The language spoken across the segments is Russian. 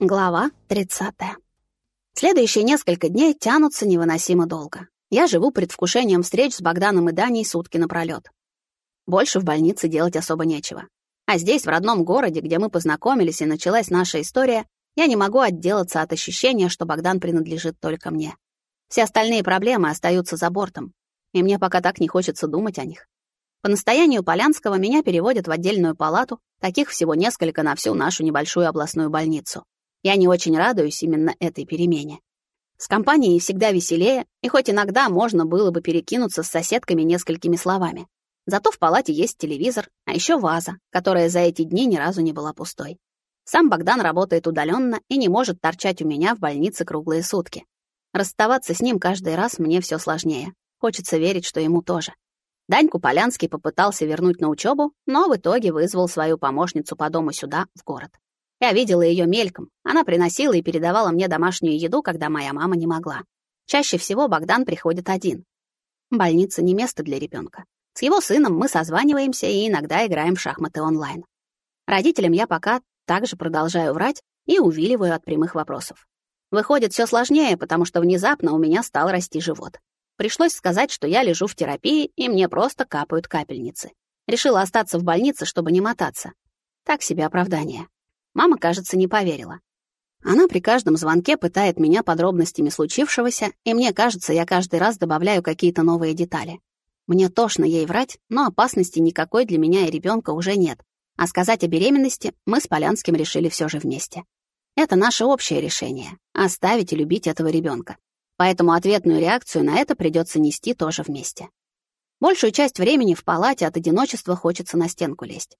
Глава 30. Следующие несколько дней тянутся невыносимо долго. Я живу предвкушением встреч с Богданом и Даней сутки напролёт. Больше в больнице делать особо нечего. А здесь, в родном городе, где мы познакомились и началась наша история, я не могу отделаться от ощущения, что Богдан принадлежит только мне. Все остальные проблемы остаются за бортом, и мне пока так не хочется думать о них. По настоянию Полянского меня переводят в отдельную палату, таких всего несколько на всю нашу небольшую областную больницу. Я не очень радуюсь именно этой перемене. С компанией всегда веселее, и хоть иногда можно было бы перекинуться с соседками несколькими словами. Зато в палате есть телевизор, а еще ваза, которая за эти дни ни разу не была пустой. Сам Богдан работает удаленно и не может торчать у меня в больнице круглые сутки. Расставаться с ним каждый раз мне все сложнее. Хочется верить, что ему тоже. Даньку Полянский попытался вернуть на учебу, но в итоге вызвал свою помощницу по дому сюда, в город. Я видела ее мельком. Она приносила и передавала мне домашнюю еду, когда моя мама не могла. Чаще всего Богдан приходит один. Больница не место для ребенка. С его сыном мы созваниваемся и иногда играем в шахматы онлайн. Родителям я пока также продолжаю врать и увиливаю от прямых вопросов. Выходит, все сложнее, потому что внезапно у меня стал расти живот. Пришлось сказать, что я лежу в терапии, и мне просто капают капельницы. Решила остаться в больнице, чтобы не мотаться. Так себе оправдание. Мама, кажется, не поверила. Она при каждом звонке пытает меня подробностями случившегося, и мне кажется, я каждый раз добавляю какие-то новые детали. Мне тошно ей врать, но опасности никакой для меня и ребенка уже нет. А сказать о беременности мы с Полянским решили все же вместе. Это наше общее решение — оставить и любить этого ребенка. Поэтому ответную реакцию на это придется нести тоже вместе. Большую часть времени в палате от одиночества хочется на стенку лезть.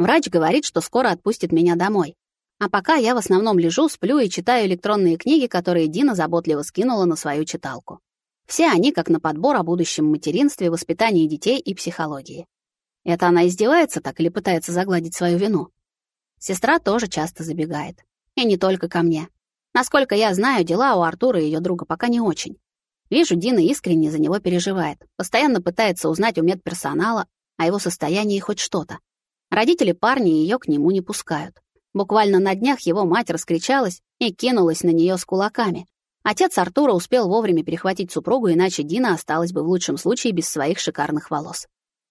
Врач говорит, что скоро отпустит меня домой. А пока я в основном лежу, сплю и читаю электронные книги, которые Дина заботливо скинула на свою читалку. Все они как на подбор о будущем материнстве, воспитании детей и психологии. Это она издевается так или пытается загладить свою вину? Сестра тоже часто забегает. И не только ко мне. Насколько я знаю, дела у Артура и ее друга пока не очень. Вижу, Дина искренне за него переживает. Постоянно пытается узнать у медперсонала о его состоянии хоть что-то. Родители парня ее к нему не пускают. Буквально на днях его мать раскричалась и кинулась на нее с кулаками. Отец Артура успел вовремя перехватить супругу, иначе Дина осталась бы в лучшем случае без своих шикарных волос.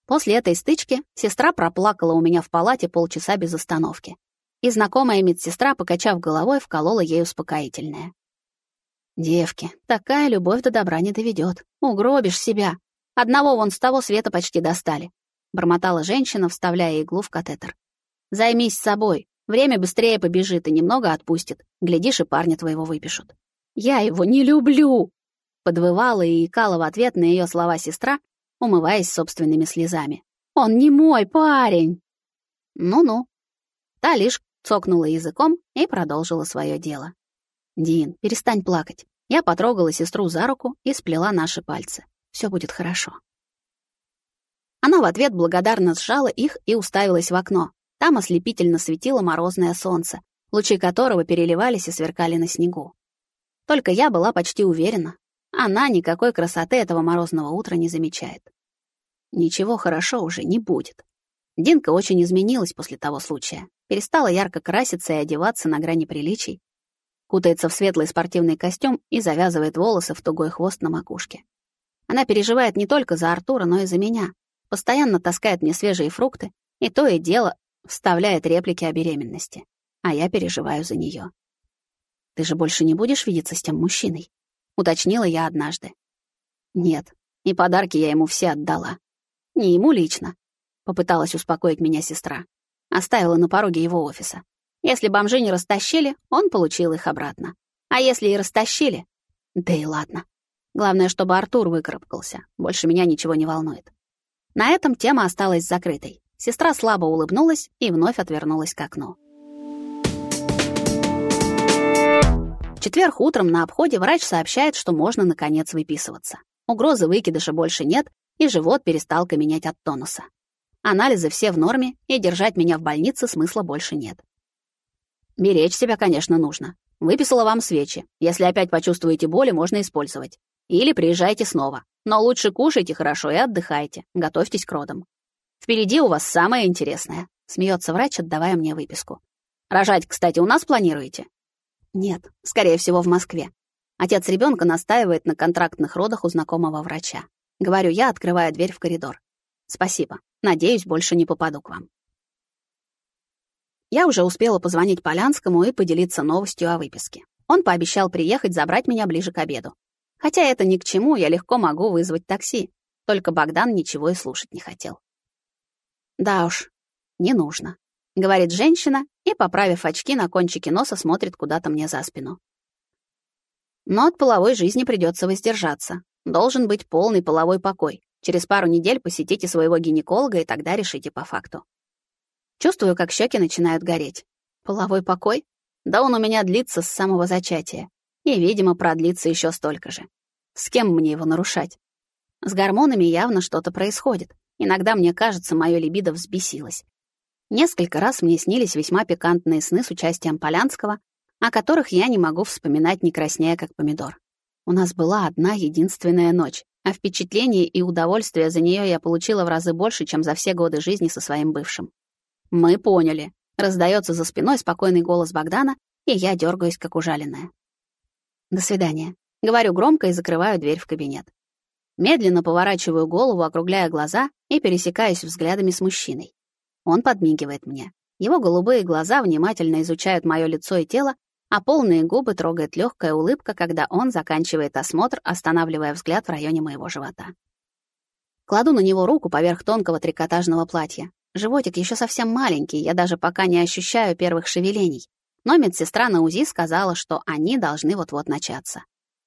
После этой стычки сестра проплакала у меня в палате полчаса без остановки. И знакомая медсестра, покачав головой, вколола ей успокоительное. «Девки, такая любовь до добра не доведет. Угробишь себя. Одного вон с того света почти достали», — бормотала женщина, вставляя иглу в катетер. «Займись собой. Время быстрее побежит и немного отпустит. Глядишь, и парня твоего выпишут. Я его не люблю, подвывала и икала в ответ на ее слова сестра, умываясь собственными слезами. Он не мой парень. Ну-ну. Та лишь цокнула языком и продолжила свое дело. Дин, перестань плакать. Я потрогала сестру за руку и сплела наши пальцы. Все будет хорошо. Она в ответ благодарно сжала их и уставилась в окно, там ослепительно светило морозное солнце, лучи которого переливались и сверкали на снегу. Только я была почти уверена, она никакой красоты этого морозного утра не замечает. Ничего хорошо уже не будет. Динка очень изменилась после того случая. Перестала ярко краситься и одеваться на грани приличий. Кутается в светлый спортивный костюм и завязывает волосы в тугой хвост на макушке. Она переживает не только за Артура, но и за меня. Постоянно таскает мне свежие фрукты, и то и дело вставляет реплики о беременности, а я переживаю за нее. «Ты же больше не будешь видеться с тем мужчиной?» — уточнила я однажды. «Нет, и подарки я ему все отдала. Не ему лично», — попыталась успокоить меня сестра. Оставила на пороге его офиса. Если бомжи не растащили, он получил их обратно. А если и растащили? Да и ладно. Главное, чтобы Артур выкарабкался. Больше меня ничего не волнует. На этом тема осталась закрытой. Сестра слабо улыбнулась и вновь отвернулась к окну. В четверг утром на обходе врач сообщает, что можно, наконец, выписываться. Угрозы выкидыша больше нет, и живот перестал каменять от тонуса. Анализы все в норме, и держать меня в больнице смысла больше нет. Беречь себя, конечно, нужно. Выписала вам свечи. Если опять почувствуете боли, можно использовать. Или приезжайте снова. Но лучше кушайте хорошо и отдыхайте. Готовьтесь к родам. Впереди у вас самое интересное, смеется врач, отдавая мне выписку. Рожать, кстати, у нас планируете? Нет, скорее всего, в Москве. Отец ребенка настаивает на контрактных родах у знакомого врача. Говорю я, открывая дверь в коридор. Спасибо. Надеюсь, больше не попаду к вам. Я уже успела позвонить Полянскому и поделиться новостью о выписке. Он пообещал приехать забрать меня ближе к обеду. Хотя это ни к чему, я легко могу вызвать такси. Только Богдан ничего и слушать не хотел. Да уж, не нужно, говорит женщина и, поправив очки на кончике носа, смотрит куда-то мне за спину. Но от половой жизни придется воздержаться. Должен быть полный половой покой. Через пару недель посетите своего гинеколога, и тогда решите по факту. Чувствую, как щеки начинают гореть. Половой покой? Да он у меня длится с самого зачатия. И, видимо, продлится еще столько же. С кем мне его нарушать? С гормонами явно что-то происходит. Иногда мне кажется, мое либидо взбесилось. Несколько раз мне снились весьма пикантные сны с участием Полянского, о которых я не могу вспоминать, не краснея, как помидор. У нас была одна единственная ночь, а впечатление и удовольствие за нее я получила в разы больше, чем за все годы жизни со своим бывшим. «Мы поняли», — раздается за спиной спокойный голос Богдана, и я дергаюсь, как ужаленная. «До свидания», — говорю громко и закрываю дверь в кабинет. Медленно поворачиваю голову, округляя глаза и пересекаюсь взглядами с мужчиной. Он подмигивает мне. Его голубые глаза внимательно изучают мое лицо и тело, а полные губы трогает легкая улыбка, когда он заканчивает осмотр, останавливая взгляд в районе моего живота. Кладу на него руку поверх тонкого трикотажного платья. Животик еще совсем маленький, я даже пока не ощущаю первых шевелений. Но медсестра на УЗИ сказала, что они должны вот-вот начаться.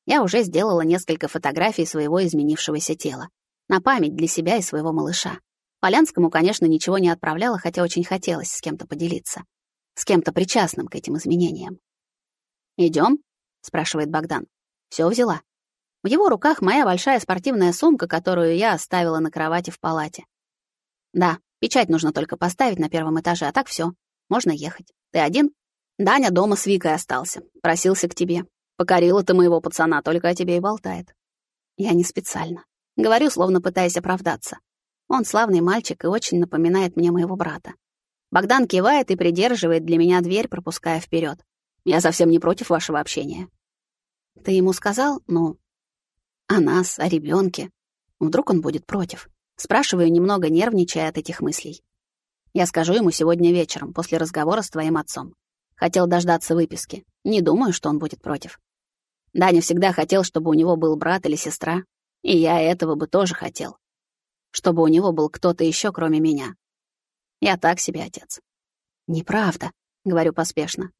Я уже сделала несколько фотографий своего изменившегося тела. На память для себя и своего малыша. Полянскому, конечно, ничего не отправляла, хотя очень хотелось с кем-то поделиться. С кем-то причастным к этим изменениям. Идем? спрашивает Богдан. Все взяла. В его руках моя большая спортивная сумка, которую я оставила на кровати в палате. Да, печать нужно только поставить на первом этаже, а так все, Можно ехать. Ты один? Даня дома с Викой остался. Просился к тебе. Покорила ты моего пацана, только о тебе и болтает. Я не специально. Говорю, словно пытаясь оправдаться. Он славный мальчик и очень напоминает мне моего брата. Богдан кивает и придерживает для меня дверь, пропуская вперед. Я совсем не против вашего общения. Ты ему сказал, ну, о нас, о ребенке. Вдруг он будет против. Спрашиваю, немного нервничая от этих мыслей. Я скажу ему сегодня вечером, после разговора с твоим отцом. Хотел дождаться выписки. Не думаю, что он будет против. Даня всегда хотел, чтобы у него был брат или сестра, и я этого бы тоже хотел. Чтобы у него был кто-то еще, кроме меня. Я так себе отец. Неправда, говорю поспешно.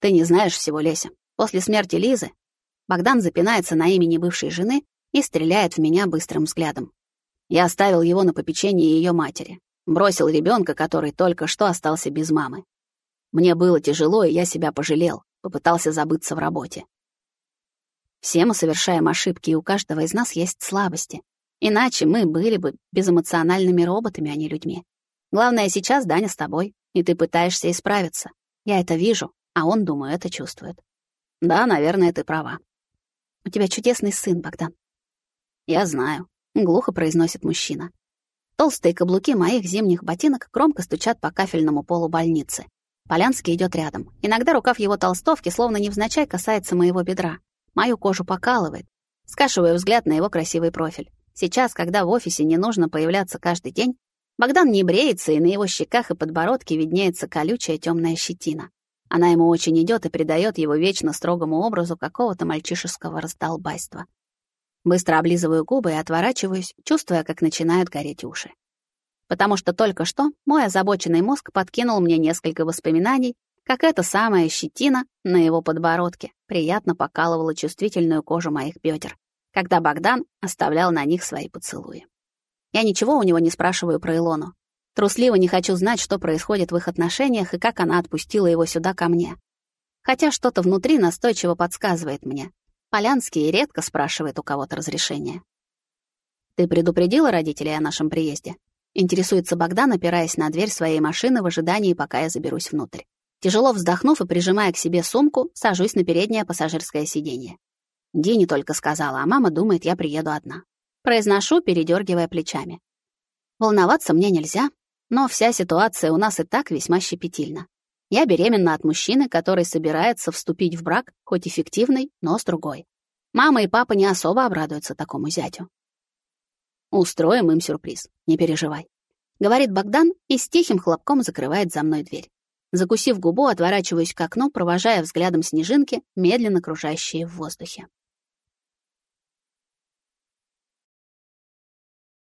Ты не знаешь всего, Леся. После смерти Лизы Богдан запинается на имени бывшей жены и стреляет в меня быстрым взглядом. Я оставил его на попечение ее матери. Бросил ребенка, который только что остался без мамы. Мне было тяжело, и я себя пожалел, попытался забыться в работе. Все мы совершаем ошибки, и у каждого из нас есть слабости. Иначе мы были бы безэмоциональными роботами, а не людьми. Главное, сейчас Даня с тобой, и ты пытаешься исправиться. Я это вижу, а он, думаю, это чувствует. Да, наверное, ты права. У тебя чудесный сын, Богдан. Я знаю, глухо произносит мужчина. Толстые каблуки моих зимних ботинок громко стучат по кафельному полу больницы. Полянский идет рядом. Иногда рукав его толстовки словно невзначай касается моего бедра. Мою кожу покалывает. Скашиваю взгляд на его красивый профиль. Сейчас, когда в офисе не нужно появляться каждый день, Богдан не бреется, и на его щеках и подбородке виднеется колючая темная щетина. Она ему очень идет и придает его вечно строгому образу какого-то мальчишеского раздолбайства. Быстро облизываю губы и отворачиваюсь, чувствуя, как начинают гореть уши. Потому что только что мой озабоченный мозг подкинул мне несколько воспоминаний, как эта самая щетина на его подбородке приятно покалывала чувствительную кожу моих бедер, когда Богдан оставлял на них свои поцелуи. Я ничего у него не спрашиваю про Илону, Трусливо не хочу знать, что происходит в их отношениях и как она отпустила его сюда ко мне. Хотя что-то внутри настойчиво подсказывает мне. Полянский редко спрашивает у кого-то разрешения. «Ты предупредила родителей о нашем приезде?» Интересуется Богдан, опираясь на дверь своей машины в ожидании, пока я заберусь внутрь. Тяжело вздохнув и прижимая к себе сумку, сажусь на переднее пассажирское сиденье. Дени только сказала, а мама думает, я приеду одна. Произношу, передергивая плечами. Волноваться мне нельзя, но вся ситуация у нас и так весьма щепетильна. Я беременна от мужчины, который собирается вступить в брак, хоть и фиктивный, но с другой. Мама и папа не особо обрадуются такому зятю. Устроим им сюрприз, не переживай. Говорит Богдан и с тихим хлопком закрывает за мной дверь. Закусив губу, отворачиваюсь к окну, провожая взглядом снежинки, медленно кружащие в воздухе.